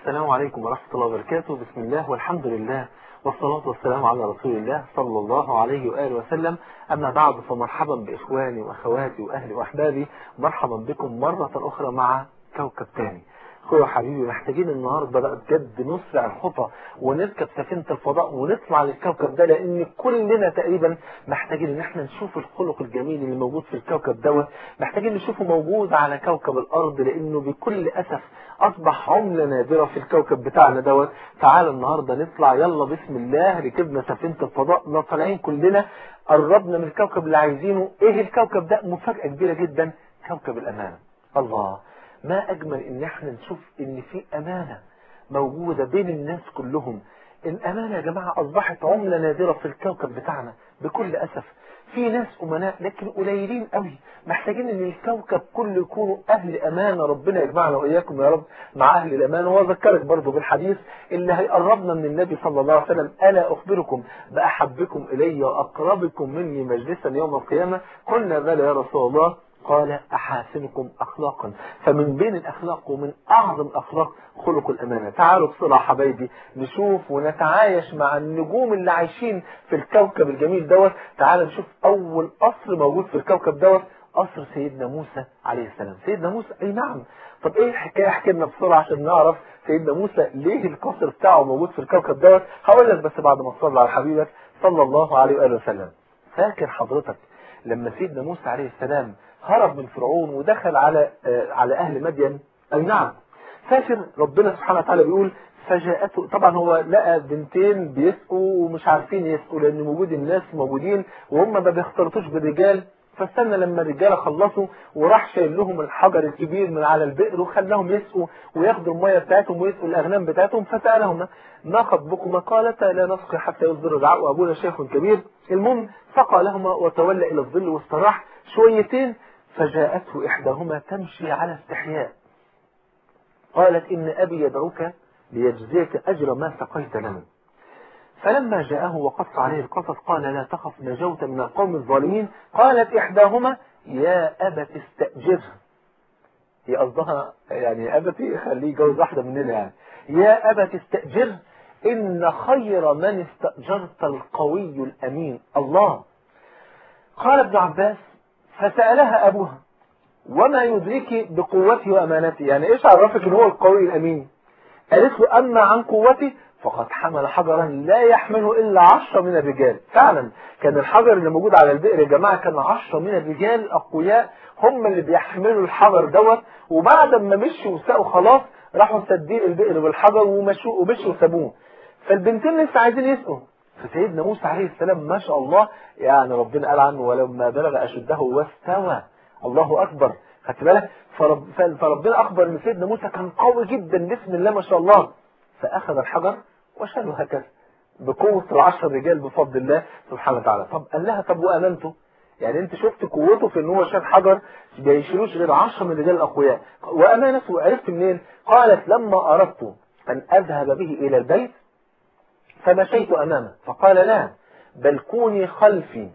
السلام عليكم ورحمة الله وبركاته. بسم الله والحمد لله والصلاة والسلام على رسول الله صلى الله عليه وآله وسلم. أما بعد فمرحبا بإخواني وأخواتي وأهلي وأحبابي. مرحبا بكم مرة أخرى مع كوكب تاني. اخويا حبيبي محتاجين النهارده بقى بجد نسرع الخطى ونركب سفينة الفضاء ونطلع للكوكب ده لأن كلنا تقريبا محتاجين إن إحنا نشوف الخلق الجميل اللي موجود في الكوكب دوت محتاجين نشوفه موجود على كوكب الأرض لأنه بكل أسف أصبح عملة نادرة في الكوكب بتاعنا دوت. تعال النهارده نطلع يلا بسم الله ركبنا سفينة الفضاء طالعين كلنا قربنا من الكوكب اللي عايزينه. إيه الكوكب ده؟ مفاجأة كبيرة جدا كوكب الامانه الله! ما أجمل إن إحنا نشوف إن في أمانة موجودة بين الناس كلهم. الأمانة يا جماعة أصبحت عملة نادرة في الكوكب بتاعنا بكل أسف. في ناس أمناء لكن قليلين قوي. محتاجين إن الكوكب كله يكونوا أهل أمانة ربنا يجمعنا وإياكم يا رب مع أهل الأمانة وأذكرك برضو بالحديث اللي هيقربنا من النبي صلى الله عليه وسلم. ألا أخبركم بأحبكم إلي وأقربكم مني مجلسا يوم القيامة؟ قلنا بلى يا رسول الله. قال أحاسنكم أخلاقا. فمن بين الأخلاق ومن أعظم أخلاق خلق الأمانة. تعالوا بسرعة حبايبي نشوف ونتعايش مع النجوم اللي عايشين في الكوكب الجميل دوت. تعالوا نشوف أول قصر موجود في الكوكب دوت قصر سيدنا موسى عليه السلام. سيدنا موسى أي نعم. طب إيه الحكاية؟ احكي لنا بسرعة عشان نعرف سيدنا موسى ليه القصر بتاعه موجود في الكوكب دوت. هقول لك بس بعد ما تصلي على حبيبك صلى الله عليه وآله وسلم. فاكر حضرتك لما سيدنا موسى عليه السلام هرب من فرعون ودخل على على أهل مدين. أي نعم. فاكر ربنا سبحانه وتعالى بيقول فجاءته طبعا هو لقى بنتين بيسقوا ومش عارفين يسقوا لأن موجود الناس موجودين وهم ما بيختلطوش بالرجال. فاستنى لما الرجاله خلصوا وراح شايل لهم الحجر الكبير من على البئر وخلاهم يسقوا وياخدوا المية بتاعتهم ويسقوا الأغنام بتاعتهم فسألهم ما خطبكما؟ قالتا لا نسقي حتى يصدر الرعاء وأبونا شيخ كبير. المهم سقى لهما وتولى إلى الظل واستراح شويتين فجاءته إحداهما تمشي على استحياء. قالت إن أبي يدعوك ليجزيك أجر ما سقيت لنا. فلما جاءه وقص عليه القصص قال لا تخف نجوت من القوم الظالمين. قالت إحداهما يا أبت استأجره هي قصدها يعني أبتي خليه يجوز واحدة مننا يعني. يا أبت استأجره إن خير من استأجرت القوي الأمين الله. قال ابن عباس فسألها أبوها وما يدرك بقوته وأمانته يعني إيش عرفك إن هو القوي الأمين؟ قالت له أما عن قوتي فقد حمل حجرا لا يحمله إلا عشرة من الرجال. فعلا كان الحجر اللي موجود على البئر يا جماعة كان عشرة من الرجال الأقوياء هم اللي بيحملوا الحجر دوت وبعد ما مشوا وسقوا خلاص راحوا سدين البئر بالحجر ومشوا ومشوا وسابوه. فالبنتين لسه عايزين يسقوا فسيدنا موسى عليه السلام ما شاء الله يعني ربنا قال عنه ولما بلغ أشده واستوى. الله أكبر. خدت بالك؟ فرب فربنا أخبر إن سيدنا موسى كان قوي جدا بسم الله ما شاء الله. فأخذ الحجر وشاله هكذا بقوة العشر رجال بفضل الله سبحانه وتعالى. طب قال لها طب وأمانته يعني أنت شفت قوته في إن هو شال حجر؟ ما يشيلوش غير 10 من الرجال الأقوياء. وامانته عرفت منين؟ قالت لما أردت أن أذهب به إلى البيت فمشيت أمامه. فقال لا بل كوني خلفي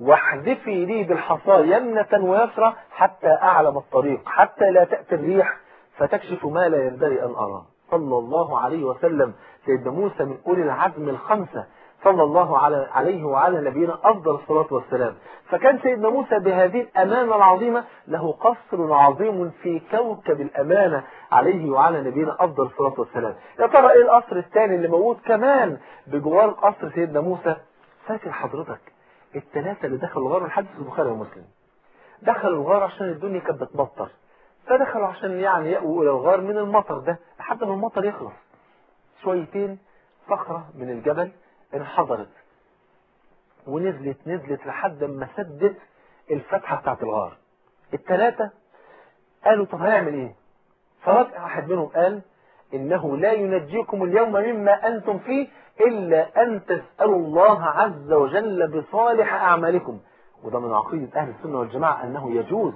واحذفي لي بالحصى يمنة ويسرى حتى أعلم الطريق حتى لا تأتي الريح فتكشف ما لا ينبغي أن أراه صلى الله عليه وسلم. سيدنا موسى من أولي العزم الخمسة صلى الله عليه وعلى نبينا أفضل الصلاة والسلام. فكان سيدنا موسى بهذه الأمانة العظيمة له قصر عظيم في كوكب الأمانة عليه وعلى نبينا أفضل الصلاة والسلام. يا ترى إيه القصر الثاني اللي موجود كمان بجوار قصر سيدنا موسى؟ فاكر حضرتك الثلاثة اللي دخلوا الغار الحديث البخاري ومسلم. دخلوا الغار عشان الدنيا كانت بتمطر فدخلوا عشان يعني يأووا إلى الغار من المطر ده لحد ما المطر يخلص. شويتين صخرة من الجبل انحضرت ونزلت نزلت لحد ما سدت الفتحة بتاعت الغار. الثلاثة قالوا طب هنعمل إيه؟ فرد واحد منهم قال إنه لا ينجيكم اليوم مما أنتم فيه إلا أن تسألوا الله عز وجل بصالح أعمالكم. وده من عقيدة أهل السنة والجماعة أنه يجوز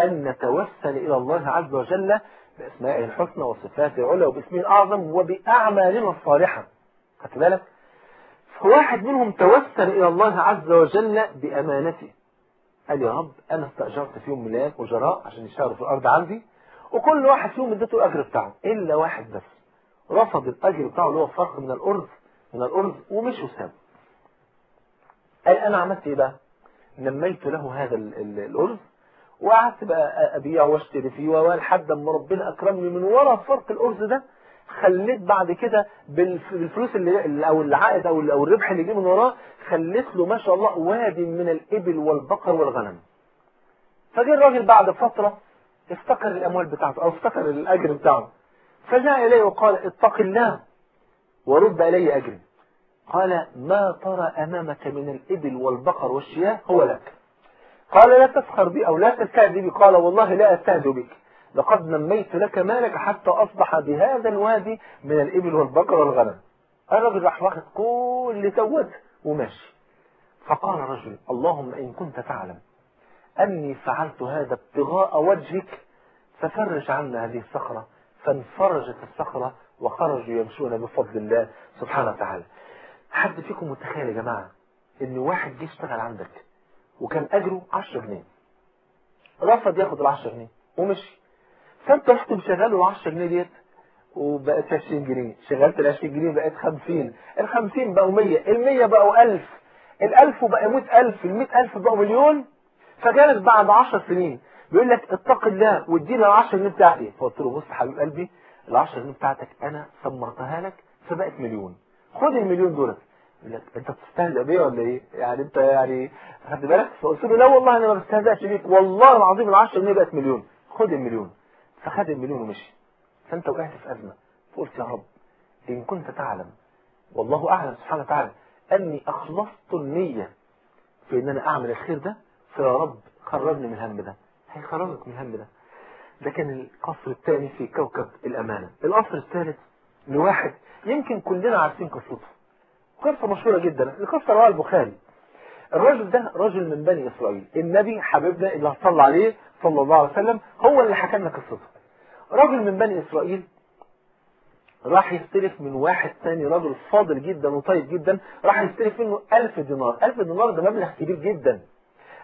أن نتوسل إلى الله عز وجل باسمائه الحسنى وصفاته العلى وباسمه الأعظم وبأعمالنا الصالحة. خدت بالك؟ فواحد منهم توسل إلى الله عز وجل بأمانته. قال يا رب أنا استأجرت في يوم من الأيام أجراء عشان يشتغلوا في الأرض عندي وكل واحد فيهم اديته الأجر بتاعه إلا واحد بس. رفض الأجر بتاعه اللي هو فرق من الأرز من الأرز ومش وسابه قال أنا عملت إيه بقى؟ نميت له هذا ال- ال- الأرز وقعدت بقى ابيع وأشتري فيه ولحد اما ربنا أكرمني من ورا فرق الأرز ده خليت بعد كده بالف- بالفلوس اللي أو العائد أو ال- أو الربح اللي جه من وراه خليت له ما شاء الله وادي من الإبل والبقر والغنم. فجه الراجل بعد فترة افتكر الأموال بتاعته أو افتكر الأجر بتاعه. فجاء إليه وقال اتق الله ورد الي اجري قال ما ترى أمامك من الإبل والبقر والشياه؟ هو لك. قال لا تسخر بي أو لا تستهزئ بي. قال والله لا أستهزئ بك. لقد نميت لك مالك حتى أصبح بهذا الوادي من الإبل والبقر والغنم. الرجل راح واخد كل دوت وماشي. فقال الرجل اللهم إن كنت تعلم أني فعلت هذا ابتغاء وجهك ففرج عنا هذه الصخرة. فانفرجت الصخرة وخرجوا يمشون بفضل الله سبحانه وتعالى. حد فيكم متخيل يا جماعة إن واحد جه اشتغل عندك وكان أجره 10 جنيه؟ رفض ياخد ال 10 جنيه ومشي. فانت رحت مشغله ال 10 جنيه ديت؟ وبقت 20 جنيه. شغلت ال 20 جنيه بقت 50 ال 50 بقوا 100 ال 100 بقوا 1000 ال 1000 بقى 100000 ال 100000 بقوا مليون. فجالك بعد 10 سنين. بيقول لك اتق الله واديني ال 10 جنيه بتاعتي. فقلت له بص حبيب قلبي ال 10 جنيه بتاعتك أنا سمرتها لك فبقت مليون. خد المليون دولت. يقول لك أنت بتستهزئ بيا ولا إيه؟ يعني أنت يعني خد بالك؟ فقلت له لا والله أنا ما بستهزئش بيك. والله العظيم ال 10 جنيه بقت مليون. خد المليون. فخد المليون ومشي. فأنت وقعت في أزمة. فقلت يا رب إن كنت تعلم والله أعلم سبحانه وتعالى أني أخلصت النية في إن أنا أعمل الخير ده فيا رب خرجني من الهم ده. هيخرجك من الهم ده. ده كان القصر الثاني في كوكب الأمانة. القصر الثالث لواحد يمكن كلنا عارفين قصته. قصة مشهورة جدا. القصة رواه البخاري. الرجل ده رجل من بني إسرائيل. النبي حبيبنا اللي صلى عليه صلى الله عليه وسلم هو اللي حكى لنا قصته. رجل من بني اسرائيل راح يستلف من واحد ثاني رجل فاضل جدا وطيب جدا راح يستلف منه ألف دينار ألف دينار ده مبلغ كبير جدا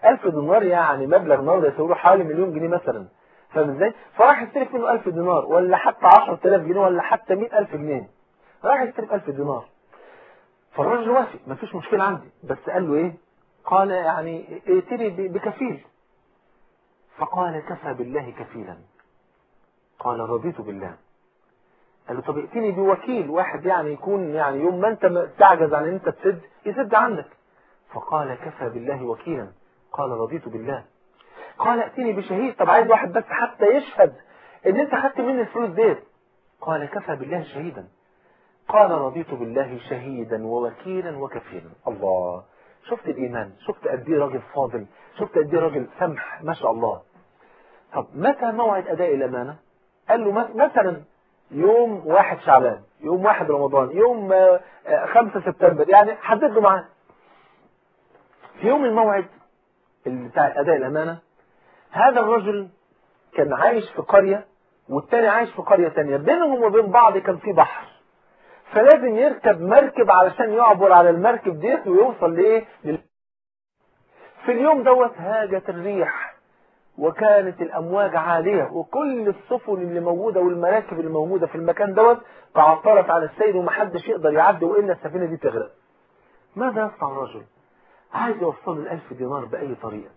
ألف دينار يعني مبلغ النهارده يساوي حوالي مليون جنيه مثلا فاهم إزاي؟ فراح يستلف منه 1000 دينار ولا حتى 10000 جنيه ولا حتى 100000 جنيه راح يستلف 1000 دينار فالراجل وافق مفيش مشكلة عندي بس قال له إيه قال يعني ائتني بكفيل فقال كفى بالله كفيلا قال رضيت بالله. قال له طب ائتني بوكيل واحد يعني يكون يعني يوم ما انت تعجز عن إن انت تسد يسد عنك. فقال كفى بالله وكيلا. قال رضيت بالله. قال ائتني بشهيد. طب عايز واحد بس حتى يشهد إن انت خدت مني الفلوس ديت. قال كفى بالله شهيدا. قال رضيت بالله شهيدا ووكيلا وكفيلا. الله. شفت الإيمان؟ شفت قد إيه راجل فاضل؟ شفت قد إيه راجل سمح؟ ما شاء الله. طب متى موعد أداء الأمانة؟ قال له مثلا يوم واحد شعبان يوم واحد رمضان يوم آه، آه، خمسة سبتمبر يعني حدد له معاه في يوم الموعد بتاع اداء الأمانة هذا الرجل كان عايش في قرية والتاني عايش في قرية تانية. بينهم وبين بعض كان في بحر. فلازم يركب مركب علشان يعبر على المركب ديت ويوصل لإيه؟ لل... في اليوم دوت هاجت الريح. وكانت الأمواج عالية وكل السفن اللي موجودة والمراكب اللي موجودة في المكان دوت تعطلت على السير ومحدش يقدر يعدي وإلا السفينة دي تغرق. ماذا يصنع الرجل؟ عايز يوصل الألف دينار بأي طريقة.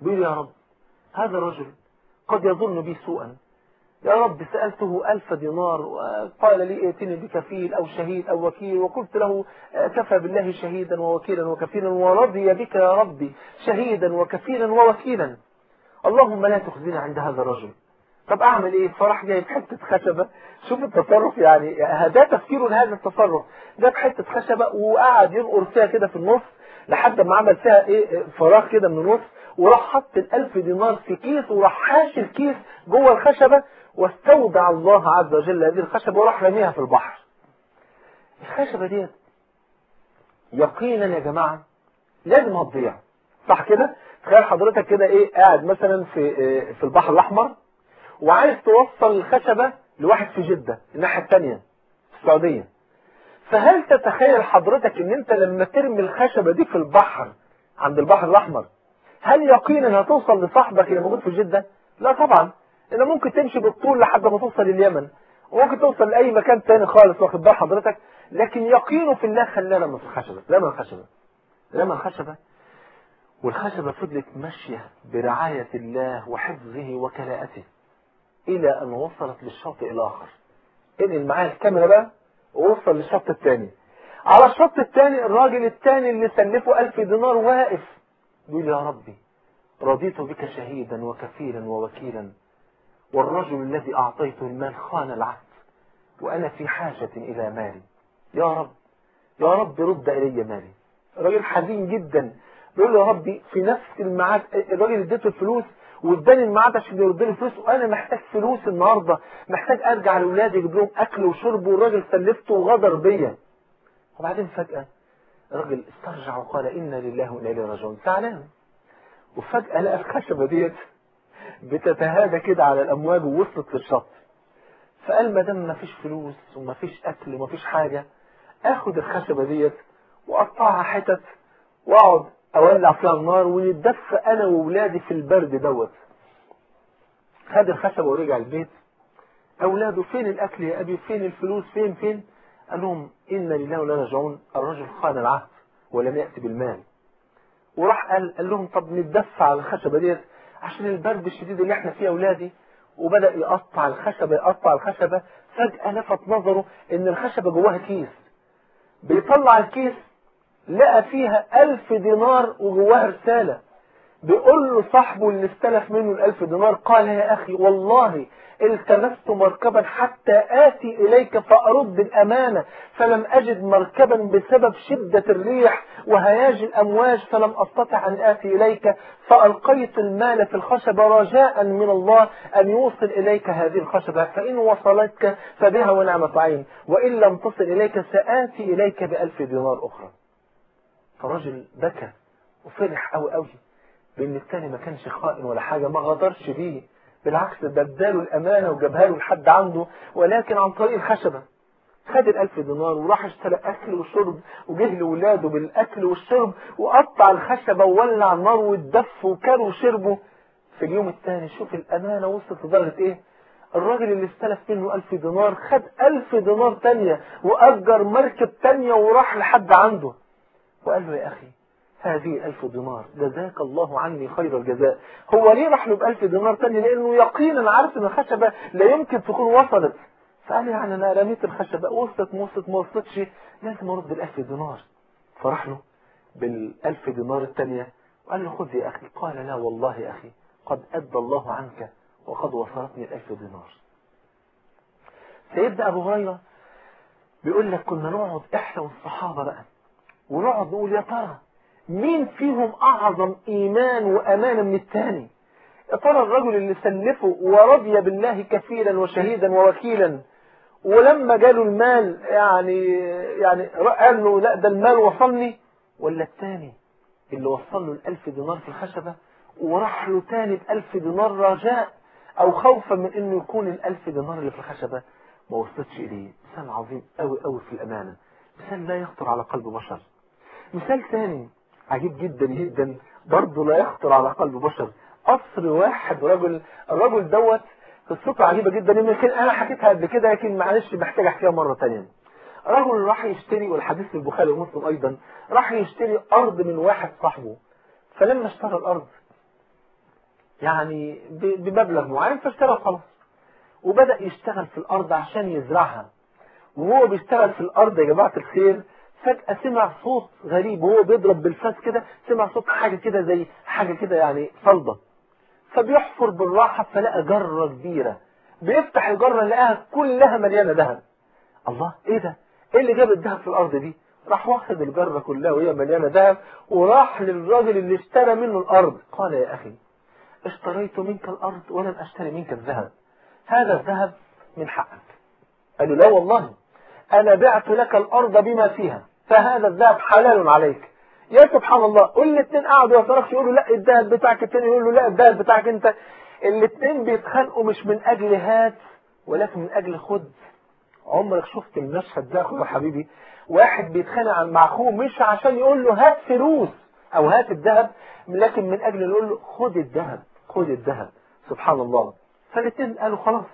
بيقول يا رب هذا الرجل قد يظن بي سوءا. يا رب سألته ألف دينار وقال لي ائتني بكفيل أو شهيد أو وكيل وقلت له كفى بالله شهيدا ووكيلا وكفيلا ورضي بك يا ربي شهيدا وكفيلا ووكيلا. اللهم لا تخزنا عند هذا الرجل. طب أعمل إيه؟ فراح جايب حتة خشبة. شوف التصرف يعني ده تفكيره لهذا التصرف. جاب حتة خشبة وقعد ينقر فيها كده في النص لحد ما عمل فيها إيه؟ فراغ كده من النص وراح حط الألف دينار في كيس وراح حاشي الكيس جوه الخشبة واستودع الله عز وجل هذه الخشبه وراح رميها في البحر. الخشبه ديت يقينا يا جماعة لازم هتضيع صح كده؟ تخيل حضرتك كده إيه قاعد مثلا في إيه في البحر الأحمر وعايز توصل الخشبة لواحد في جدة الناحية الثانية في السعودية. فهل تتخيل حضرتك إن أنت لما ترمي الخشبة دي في البحر عند البحر الأحمر هل يقينا هتوصل لصاحبك اللي موجود في جدة لا طبعا. انت ممكن تمشي بالطول لحد ما توصل اليمن وممكن توصل لأي مكان تاني خالص واخد بال حضرتك لكن يقينه في الله لما في الخشبة لما الخشبة لما الخشبة. والخشبة فضلت ماشية برعاية الله وحفظه وكلاءته إلى أن وصلت للشاطئ الآخر. انقل معايا الكاميرا بقى ووصل للشط الثاني على الشط الثاني الراجل الثاني اللي سلفه ألف دينار واقف يقول يا ربي رضيت بك شهيدا وكفيلا ووكيلا والرجل الذي أعطيته المال خان العهد وأنا في حاجة إلى مالي. يا رب يا رب رد إلي مالي. الراجل حزين جدا. بيقول يا ربي في نفس الميعاد الراجل اديته الفلوس واداني الميعاد عشان يرد لي الفلوس وأنا محتاج فلوس النهارده. محتاج أرجع لاولادي أجيب لهم أكل وشرب والراجل سلفته وغدر بيا. وبعدين فجأة الراجل استرجع وقال إنا لله وإنا إليه راجعون. زعلان. وفجأة لقى الخشبة ديت بتتهادى كده على الأمواج ووصلت للشط. فقال ما دام ما فيش فلوس وما فيش أكل وما فيش حاجة آخد الخشبة ديت واقطعها حتت وأقعد أولع فيها النار ونتدفى أنا واولادي في البرد دوت. خد الخشبة ورجع البيت. أولاده فين الأكل يا أبي؟ فين الفلوس؟ فين؟ فين؟ قال لهم إن لله ولا راجعون. الرجل خان العهد ولم يأتي بالمال. وراح قال قال لهم طب نتدفى على الخشبة ديت. عشان البرد الشديد اللي إحنا فيه اولادي وبدأ يقطع الخشبة يقطع الخشبة. فجأة لفت نظره إن الخشبة جواها كيس. بيطلع الكيس لقى فيها ألف دينار وجواها رسالة. بيقول له صاحبه اللي استلف منه الألف دينار قال يا أخي والله التمست مركبا حتى آتي إليك فأرد الأمانة فلم أجد مركبا بسبب شدة الريح وهياج الأمواج فلم أستطع أن آتي إليك فألقيت المال في الخشبة رجاء من الله أن يوصل إليك هذه الخشبة فإن وصلتك فبها ونعمة عين وإن لم تصل إليك سآتي إليك بألف دينار أخرى. فالراجل بكى وفرح قوي قوي بان التاني ما كانش خائن ولا حاجة ما غدرش بيه. بالعكس ده اداله الأمانة وجابها له لحد عنده ولكن عن طريق الخشبة. خد الألف دينار وراح اشترى أكل وشرب وجه لولاده بالأكل والشرب وقطع الخشبة وولع النار واتدف وكلوا وشربوا في اليوم الثاني شوف الأمانة وصلت لدرجة إيه؟ الراجل اللي استلف منه ألف دينار خد ألف دينار تانية وأجر مركب تانية وراح لحد عنده. وقال له يا أخي هذه ألف دينار. جزاك الله عني خير الجزاء. هو ليه راح له بألف دينار تاني؟ لأنه يقينا عارف أن الخشبة لا يمكن تكون وصلت. فقال يعني أنا رميت الخشبة. وصلت ما وصلت ما وصلتش. لازم أرد الألف دينار. فراح له بالألف دينار التانية. وقال له خذ يا أخي. قال لا والله يا أخي. قد أدى الله عنك وقد وصلتني الألف دينار. سيدنا أبو هريرة بيقول لك كنا نقعد إحنا والصحابة بقى. ونقعد نقول يا ترى مين فيهم أعظم إيمان وأمانة من الثاني؟ يا ترى الرجل اللي سلفه ورضي بالله كفيلا وشهيدا ووكيلا ولما جاله المال يعني يعني قال له لا ده المال وصلني. ولا الثاني اللي وصل له الألف دينار في الخشبة وراح له تاني بألف دينار رجاء أو خوفا من إنه يكون الألف دينار اللي في الخشبة. ما وصلتش إليه. مثال عظيم أوي أوي في الأمانة. مثال لا يخطر على قلب بشر. مثال ثاني عجيب جدا جدا برضه لا يخطر على قلب بشر. قصر واحد رجل الرجل دوت قصته عجيبة جدا يمكن أنا حكيتها قبل كده لكن معلش محتاج أحكيها مرة ثانية رجل راح يشتري والحديث في البخاري ومسلم أيضا راح يشتري أرض من واحد صاحبه. فلما اشترى الأرض يعني بمبلغ معين فاشترى خلاص. وبدأ يشتغل في الأرض عشان يزرعها. وهو بيشتغل في الأرض يا جماعة الخير فجأة سمع صوت غريب وهو بيضرب بالفاس كده سمع صوت حاجة كده زي حاجة كده يعني صلبة. فبيحفر بالراحة فلقى جرة كبيرة. بيفتح الجرة لقاها كلها مليانة ذهب. الله إيه ده؟ إيه اللي جاب الذهب في الأرض دي؟ راح واخد الجرة كلها وهي مليانة ذهب وراح للراجل اللي اشترى منه الأرض. قال يا أخي اشتريت منك الأرض ولم أشتري منك الذهب. هذا الذهب من حقك. قال له لا والله أنا بعت لك الأرض بما فيها. فهذا الذهب حلال عليك. يا سبحان الله الاثنين قعدوا يتناقشوا يقولوا لا الذهب بتاعك الثاني يقول له لا الذهب بتاعك انت. الاثنين بيتخانقوا مش من أجل هات ولكن من أجل خد. عمرك شفت المشهد ده أخويا حبيبي؟ واحد بيتخانق مع أخوه مش عشان يقول له هات فلوس أو هات الذهب لكن من أجل يقول له خد الذهب خد الذهب. سبحان الله. فالاثنين قالوا خلاص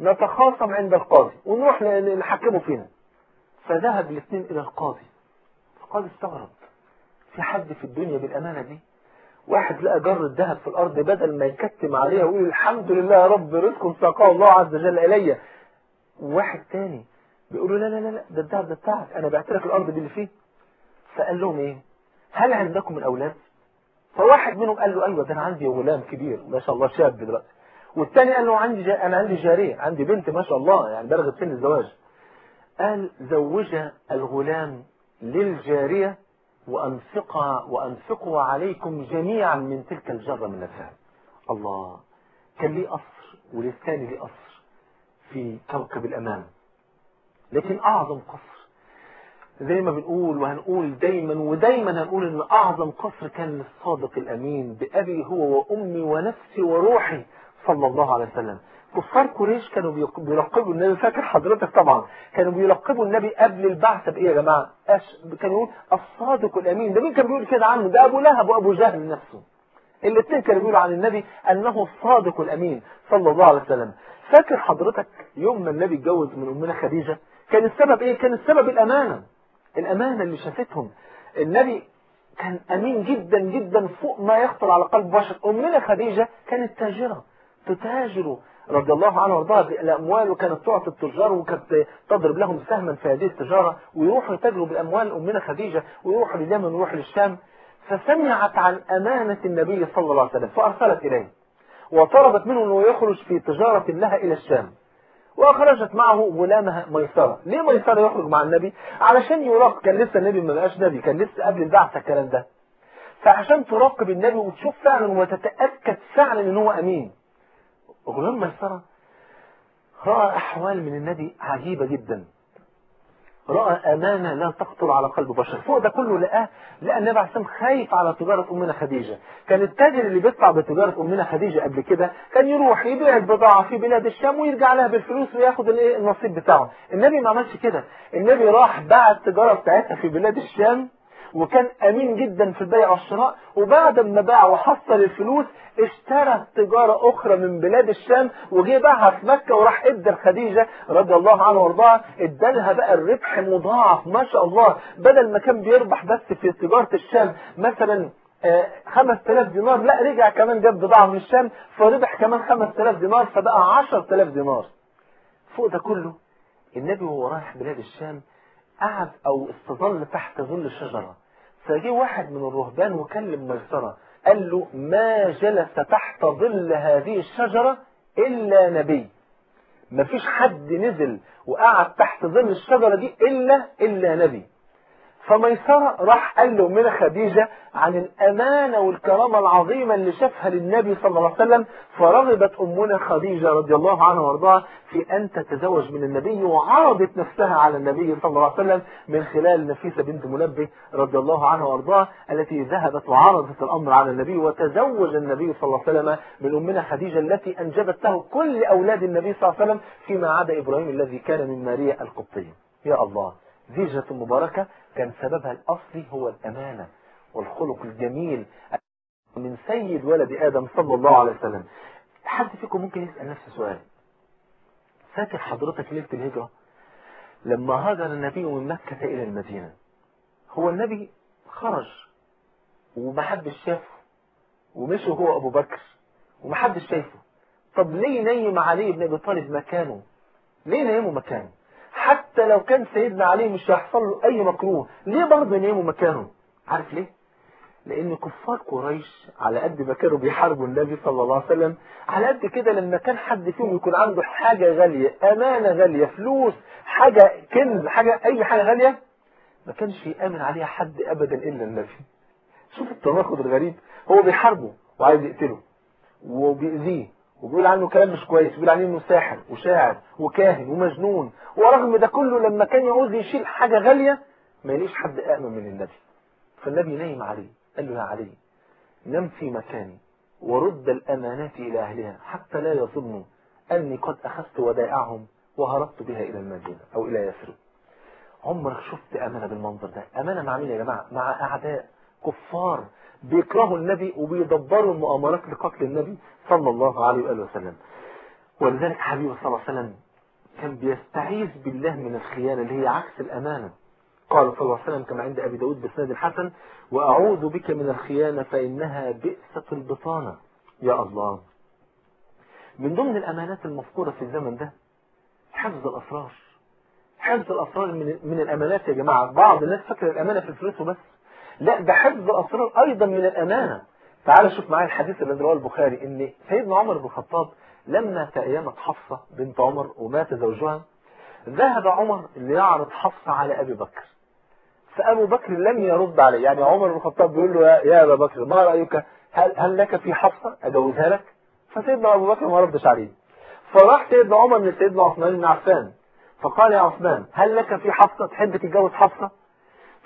نتخاصم عند القاضي ونروح نحكمه فينا. فذهب الاثنين إلى القاضي. القاضي استغرب. في حد في الدنيا بالأمانة دي؟ واحد لقى جر الذهب في الأرض بدل ما يكتم عليها ويقول الحمد لله يا رب رزق ساقاه الله عز وجل إلي. وواحد تاني بيقول له لا لا لا ده الذهب ده بتاعك أنا بعت لك الأرض دي اللي فيه. فقال لهم إيه؟ هل عندكم من أولاد فواحد منهم قال له أيوه ده أنا عندي غلام كبير ما شاء الله شاب دلوقتي. والتاني قال له عندي. أنا عندي جارية عندي بنت ما شاء الله يعني بلغت سن الزواج. قال زوج الغلام للجارية وانفقها وأنفقوا عليكم جميعا من تلك الجرة من الذهب. الله كان ليه قصر وللثاني ليه قصر في كوكب الامان لكن أعظم قصر زي ما بنقول وهنقول دايما ودايما هنقول إن أعظم قصر كان للصادق الأمين بأبي هو وأمي ونفسي وروحي صلى الله عليه وسلم. كفار قريش كانوا بيلقبوا النبي. فاكر حضرتك طبعا كانوا بيلقبوا النبي قبل البعثه بإيه يا جماعة؟ أش... كانوا يقول الصادق الأمين. ده مين كان بيقول كده عنه؟ ده أبو لهب وأبو جهل نفسه. الاثنين كانوا بيقولوا عن النبي أنه الصادق الأمين صلى الله عليه وسلم. فاكر حضرتك يوم ما النبي اتجوز من أمنا خديجة؟ كان السبب إيه؟ كان السبب الأمانة. الأمانة اللي شافتهم. النبي كان أمين جدا جدا فوق ما يخطر على قلب بشر. أمنا خديجة كانت تاجرة تتاجر رضي الله عنها وارضاها بالاموال وكانت تعطي التجار وكانت تضرب لهم سهما في هذه التجارة ويروحوا يتاجروا بالاموال أمنا خديجة ويروحوا لليمن ويروحوا للشام. فسمعت عن أمانة النبي صلى الله عليه وسلم فأرسلت إليه وطلبت منه أنه يخرج في تجارة لها إلى الشام. وأخرجت معه غلامها ميسرة. ليه ميسرة يخرج مع النبي؟ علشان يراقب كان لسه النبي ما بقاش نبي كان لسه قبل البعثة الكلام ده. فعشان تراقب النبي وتشوف فعلا وتتأكد فعلا إن هو أمين. غلام ميسرة رأى أحوال من النبي عجيبة جدا. رأى أمانة لا تخطر على قلب بشر. فوق ده كله لقاه لقى النبي عليه السلام خايف على تجارة أمنا خديجة. كان التاجر اللي بيطلع بتجارة أمنا خديجة قبل كده كان يروح يبيع البضاعة في بلاد الشام ويرجع لها بالفلوس وياخد النصيب بتاعه. النبي ما عملش كده. النبي راح باع التجارة بتاعتها في بلاد الشام وكان أمين جدا في البيع والشراء وبعد ما باع وحصل الفلوس اشترى تجارة أخرى من بلاد الشام وجه باعها في مكة وراح إدى لخديجة رضي الله عنها وأرضاها إدالها بقى الربح مضاعف ما شاء الله. بدل ما كان بيربح بس في تجارة الشام مثلا خمس تلاف دينار لا رجع كمان جاب بضاعة من الشام فربح كمان خمس تلاف دينار فبقى عشر تلاف دينار. فوق ده كله النبي وهو رايح بلاد الشام قعد أو استظل تحت ظل الشجرة. فجه واحد من الرهبان وكلم ميسرة قال له ما جلس تحت ظل هذه الشجرة إلا نبي. ما فيش حد نزل وقعد تحت ظل الشجرة دي إلا إلا نبي. فميسرة راح قال له من خديجة عن الأمانة والكرامة العظيمة اللي شافها للنبي صلى الله عليه وسلم فرغبت أمنا خديجة رضي الله عنها وأرضاها في أن تتزوج من النبي وعرضت نفسها على النبي صلى الله عليه وسلم من خلال نفيسة بنت منبه رضي الله عنها وأرضاها التي ذهبت وعرضت الأمر على النبي وتزوج النبي صلى الله عليه وسلم من أمنا خديجة التي أنجبت له كل أولاد النبي صلى الله عليه وسلم فيما عدا إبراهيم الذي كان من ماريا القبطية. يا الله. زيجة مباركة كان سببها الأصلي هو الأمانة والخلق الجميل من سيد ولد آدم صلى الله عليه وسلم. حد فيكم ممكن يسأل نفسه سؤال فاكر حضرتك ليلة الهجرة؟ لما هاجر النبي من مكة إلى المدينة. هو النبي خرج ومحدش شافه ومشي هو أبو بكر ومحدش شايفه. طب ليه نيم علي بن أبي طالب مكانه؟ ليه نيمه مكانه؟ حتى لو كان سيدنا علي مش هيحصل له أي مكروه. ليه برضه يناموا مكانه؟ عارف ليه؟ لأن كفار قريش على قد ما كانوا بيحاربوا النبي صلى الله عليه وسلم على قد كده لما كان حد فيهم يكون عنده حاجة غالية أمانة غالية فلوس حاجة كنز حاجة أي حاجة غالية ما كانش يأمن عليها حد ابدا إلا النبي. شوف التناقض الغريب هو بيحاربه وعايز يقتله وبيأذيه. وبيقول عنه كلام مش كويس بيقول عنه إنه ساحر وشاعر وكاهن ومجنون. ورغم ده كله لما كان يعوز يشيل حاجة غالية ما يليش حد أأمن من النبي. فالنبي نايم عليه قال له يا علي نم في مكاني ورد الأمانات إلى أهلها حتى لا يظنوا أني قد أخذت ودائعهم وهربت بها إلى المدينة أو إلى يثرب عمرك شفت أمانة بالمنظر ده؟ أمانة مع مين يا جماعة؟ مع أعداء كفار بيكرهوا النبي وبيدبروا المؤامرات لقتل النبي صلى الله عليه وآله وسلم. ولذلك حبيبه صلى الله عليه وسلم كان بيستعيذ بالله من الخيانة اللي هي عكس الأمانة. قال صلى الله عليه وسلم كما عند أبي داود بسند الحسن وأعوذ بك من الخيانة فإنها بئسة البطانة. يا الله. من ضمن الأمانات المفقودة في الزمن ده حفظ الأسرار. حفظ الأسرار من, من الأمانات يا جماعة. بعض الناس فاكر الأمانة في الفلوس وبس. لا ده حفظ الأسرار أيضا من الأمانة. تعال شوف معايا الحديث الذي رواه البخاري إن سيدنا عمر بن الخطاب لما تأيمت حفصة بنت عمر ومات زوجها ذهب عمر ليعرض حفصة على أبي بكر. فأبو بكر لم يرد عليه. يعني عمر بن الخطاب بيقول له يا, أبا بكر ما رأيك؟ هل, هل لك في حفصة؟ أجوزها لك. فسيدنا أبو بكر ما ردش عليه. فراح سيدنا عمر من سيدنا عثمان بن عفان فقال يا عثمان هل لك في حفصة؟ تحب تتجوز حفصة؟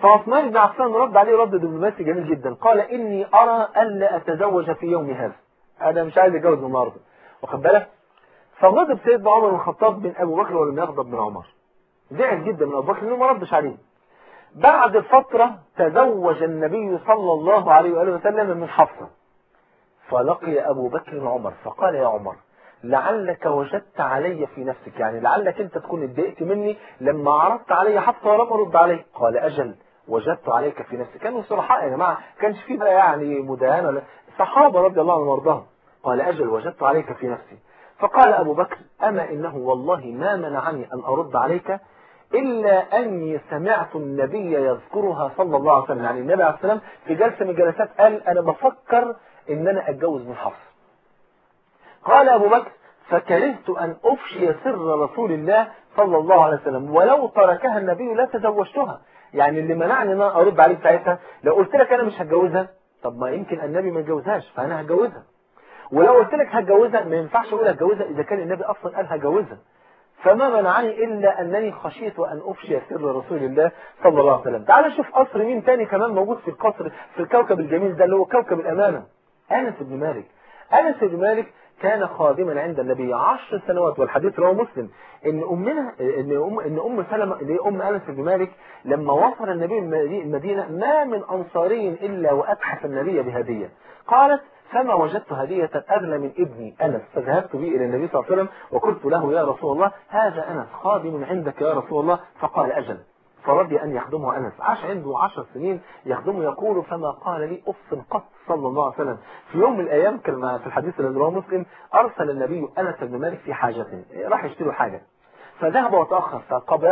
فعثمان بن عفان رد عليه رد دبلوماسي جميل جدا. قال إني أرى ألا أتزوج في يوم هذا. أنا مش عايز أتجوز النهارده. واخد بالك؟ فغضب سيدنا عمر بن الخطاب من أبو بكر ولم يغضب من عمر. زعل جدا من أبو بكر لأنه ما ردش عليه. بعد فترة تزوج النبي صلى الله عليه وآله وسلم من حفصة. فلقي أبو بكر عمر. فقال يا عمر لعلك وجدت علي في نفسك. يعني لعلك أنت تكون اتضايقت مني لما عرضت علي حفصة ولم أرد عليك قال أجل وجدت عليك في نفسك. كانوا صرحاء يا جماعة. كانش في بقى يعني مداهنة ولا صحابة رضي الله عنهم وأرضاهم. قال أجل وجدت عليك في نفسي. فقال أبو بكر أما إنه والله ما منعني أن أرد عليك إلا أني سمعت النبي يذكرها صلى الله عليه وسلم. يعني النبي عليه السلام في جلسة من الجلسات قال أنا بفكر إن أنا أتجوز من حفص. قال أبو بكر فكرهت أن أفشي سر رسول الله صلى الله عليه وسلم. ولو تركها النبي لا تزوجتها. يعني اللي منعني إن أنا أرد عليك ساعتها لو قلت لك أنا مش هتجوزها طب ما يمكن النبي ما يتجوزهاش فأنا هتجوزها. ولو قلت لك هتجوزها ما ينفعش أقول هتجوزها إذا كان النبي أصلا قال هتجوزها. فما منعني إلا أنني خشيت أن أفشي سر رسول الله صلى الله عليه وسلم. تعال نشوف قصر مين تاني كمان موجود في القصر في الكوكب الجميل ده اللي هو كوكب الأمانة. أنس بن مالك. أنس بن مالك كان خادما عند النبي عشر سنوات والحديث رواه مسلم. إن امنا إن أم إن أم سلمة اللي أم أنس بن مالك لما وصل النبي المدينة ما من أنصاري إلا واتحف النبي بهدية. قالت فما وجدت هدية أغلى من ابني أنس. فذهبت به إلى النبي صلى الله عليه وسلم وقلت له يا رسول الله هذا أنس خادم عندك يا رسول الله. فقال أجل. فرضي أن يخدمه أنس. عاش عنده عشر سنين يخدمه يقول فما قال لي أف قط صلى الله عليه وسلم. في يوم من الأيام كما في الحديث الذي رواه مسلم أرسل النبي أنس بن مالك في حاجته راح يشتري حاجة. فذهب وتأخر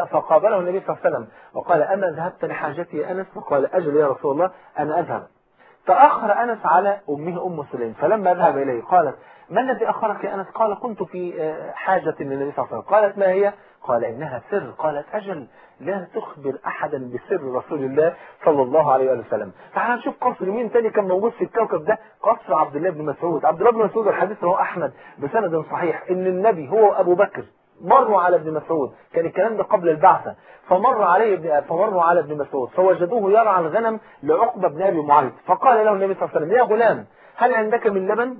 فقابله النبي صلى الله عليه وسلم وقال أما ذهبت لحاجتي يا أنس؟ فقال أجل يا رسول الله أنا أذهب. تأخر أنس على أمه أم سليم. فلما ذهب إليه قالت ما الذي أخرك يا أنس؟ قال كنت في حاجة للنبي صلى الله عليه وسلم. قالت ما هي؟ قال إنها سر. قالت أجل لا تخبر أحدا بسر رسول الله صلى الله عليه وسلم. تعال نشوف قصر مين تاني كان موجود في الكوكب ده. قصر عبد الله بن مسعود. عبد الله بن مسعود الحديث هو أحمد بسند صحيح إن النبي هو أبو بكر مروا على ابن مسعود. كان الكلام ده قبل البعثة. فمر عليه ابن فمروا على ابن مسعود. فوجدوه يرعى الغنم لعقبة بن أبي معيط. فقال له النبي صلى الله عليه وسلم يا غلام هل عندك من لبن؟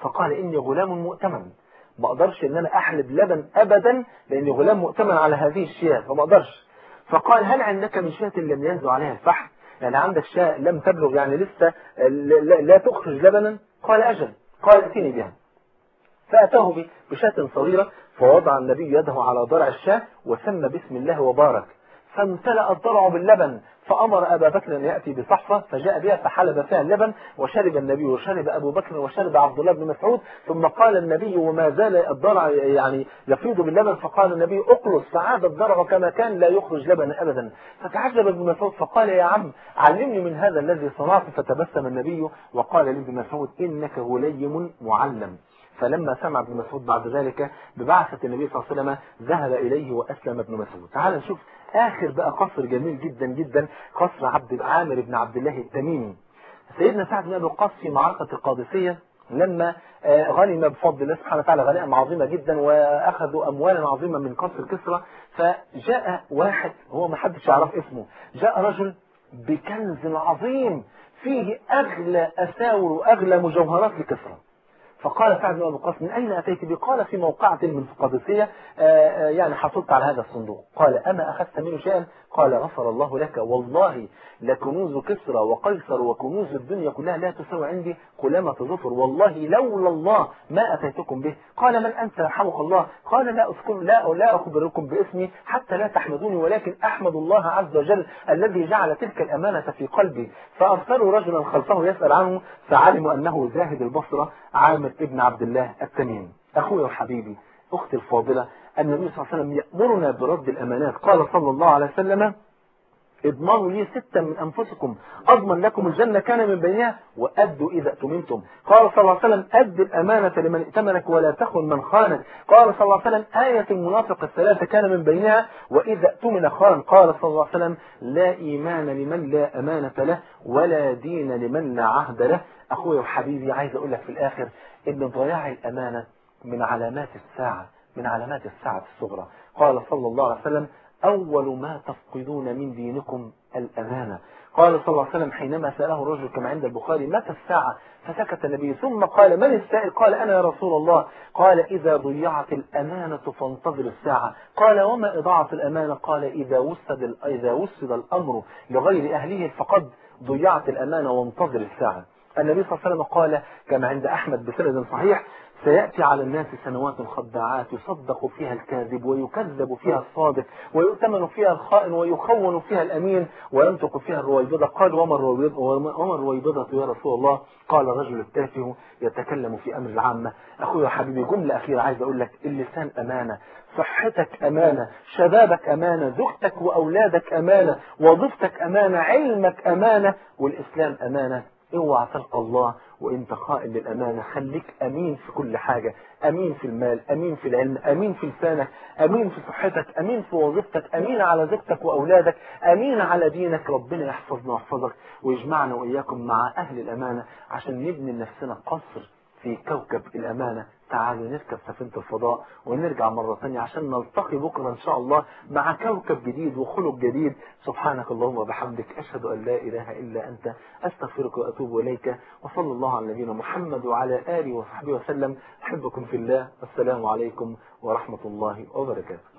فقال إني غلام مؤتمن. ما أقدرش إن أنا أحلب لبن ابدا لاني غلام مؤتمن على هذه الشياة فما أقدرش. فقال هل عندك من شاة لم ينزل عليها الفحم؟ يعني عندك شاة لم تبلغ يعني لسه لا تخرج لبنا؟ قال أجل. قال ائتني بها. فأتاه بشاة صغيرة فوضع النبي يده على ضرع الشاة وسمى باسم الله وبارك. فامتلأ الضرع باللبن. فأمر أبا بكر أن يأتي بصحفة فجاء بها فحلب فيها اللبن وشرب النبي وشرب أبو بكر وشرب عبد الله بن مسعود ثم قال النبي وما زال الضرع يعني يفيض باللبن فقال النبي اقلص فعاد الضرع كما كان لا يخرج لبن أبدا. فتعجب ابن مسعود فقال يا عم علمني من هذا الذي صنعت فتبسم النبي وقال لابن مسعود إنك غليم معلم. فلما سمع ابن مسعود بعد ذلك ببعثة النبي صلى الله عليه وسلم ذهب إليه وأسلم ابن مسعود. تعال نشوف آخر بقى قصر جميل جدا جدا قصر عبد عامر بن عبد الله التميمي. سيدنا سعد بن أبي وقاص في معركة القادسية لما غنم بفضل الله سبحانه وتعالى غنائم عظيمة جدا وأخذوا أموالا عظيمة من قصر كسرى فجاء واحد هو ما حدش يعرف اسمه جاء رجل بكنز عظيم فيه أغلى أساور وأغلى مجوهرات لكسرى. فقال سعد بن أبي وقاص من أين أتيت به قال في موقعة من القادسية يعني حصلت على هذا الصندوق. قال أما أخذت منه شيئا؟ قال غفر الله لك والله لكنوز كسرى وقيصر وكنوز الدنيا كلها لا تساوي عندي قلامة ظفر والله لولا الله ما أتيتكم به. قال من أنت يرحمك الله؟ قال لا أذكر لا لا أخبركم باسمي حتى لا تحمدوني ولكن أحمد الله عز وجل الذي جعل تلك الأمانة في قلبي. فأرسلوا رجلا خلفه يسأل عنه فعلموا أنه زاهد البصرة عامر ابن عبد الله التميمي أخوي وحبيبي أختي الفاضلة النبي صلى الله عليه وسلم يأمرنا برد الأمانات. قال صلى الله عليه وسلم اضمنوا لي ستا من أنفسكم. أضمن لكم الجنة كان من بينها وأدوا إذا أتمنتم. قال صلى الله عليه وسلم أد الأمانة لمن ائتمنك ولا تخن من خانك. قال صلى الله عليه وسلم آية المنافق الثلاثة كان من بينها وإذا أتمن خان. قال صلى الله عليه وسلم لا إيمان لمن لا أمانة له ولا دين لمن لا عهد له. أخوي وحبيبي عايز أقول لك في الآخر إن ضياع الأمانة من علامات الساعة. من علامات الساعة الصغرى. قال صلى الله عليه وسلم أول ما تفقدون من دينكم الأمانة. قال صلى الله عليه وسلم حينما سأله الرجل كما عند البخاري متى الساعة؟ فسكت النبي. ثم قال من السائل؟ قال أنا يا رسول الله. قال إذا ضيعت الأمانة فانتظر الساعة. قال وما إضاعة الأمانة؟ قال إذا وسد, إذا وسد الأمر لغير أهله فقد ضيعت الأمانة وانتظر الساعة. النبي صلى الله عليه وسلم قال كما عند أحمد بسند صحيح سيأتي على الناس سنوات خداعات يصدق فيها الكاذب ويكذب فيها الصادق ويؤتمن فيها الخائن ويخون فيها الأمين وينطق فيها الرويبضة. قال وما الرويبضة, يا رسول الله؟ قال الرجل التافه يتكلم في أمر العامة أخوي وحبيبي جملة أخيرة عايز أقول لك اللسان أمانة صحتك أمانة شبابك أمانة زوجتك وأولادك أمانة وظيفتك أمانة علمك أمانة والإسلام أمانة. اوعى تلقى الله وانت خائن للأمانة خليك أمين في كل حاجة. أمين في المال أمين في العلم أمين في لسانك أمين في صحتك أمين في وظيفتك أمين على زوجتك وأولادك أمين على دينك. ربنا يحفظنا ويحفظك ويجمعنا وإياكم مع أهل الأمانة عشان نبني لنفسنا قصر في كوكب الأمانة. تعالوا نركب سفينة الفضاء ونرجع مرة ثانية عشان نلتقي بكرة إن شاء الله مع كوكب جديد وخلق جديد. سبحانك اللهم وبحمدك أشهد أن لا إله إلا أنت أستغفرك وأتوب إليك وصلى الله على نبينا محمد وعلى آله وصحبه وسلم. أحبكم في الله والسلام عليكم ورحمة الله وبركاته.